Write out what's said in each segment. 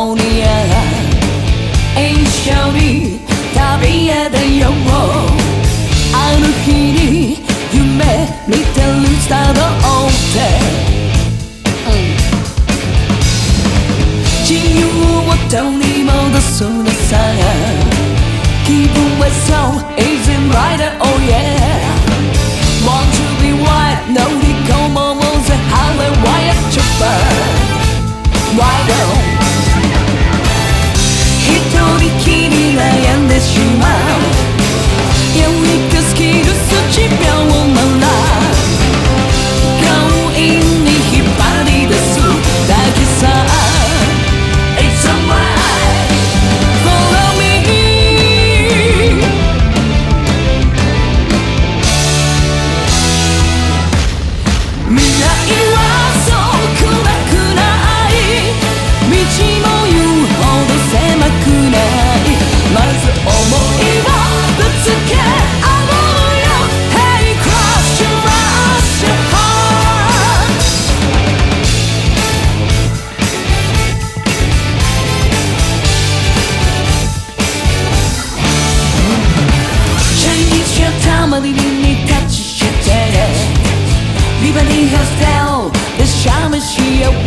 モニア一緒に旅へ出よう。あ日に夢見てるスタート自由を取り戻すのさ気分はそう。Isn't right してしまう Yeah, we just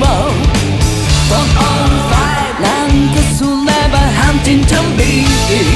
Whoa. From all five, land the Suleba hunting to be.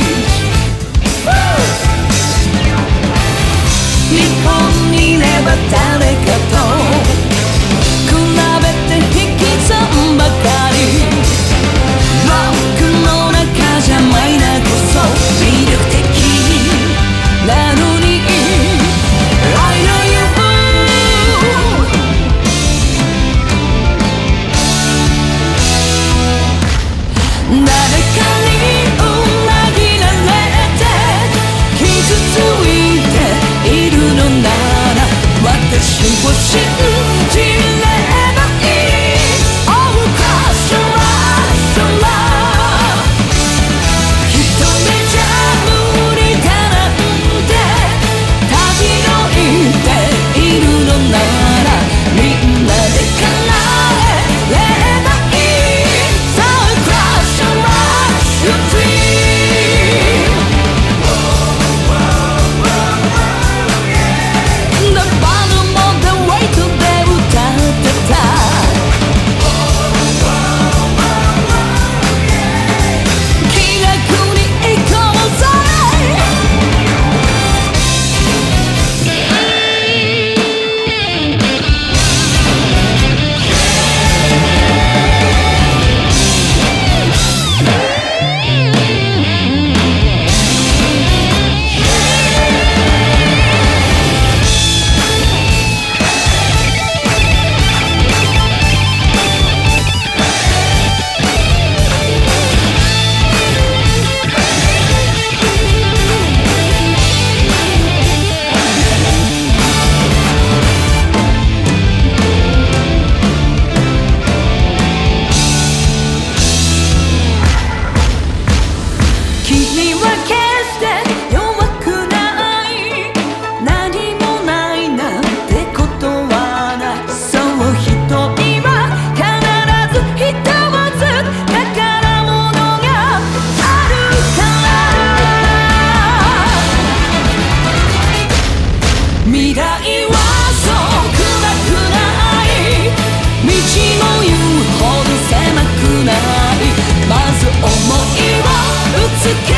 我是。まず思いをつけ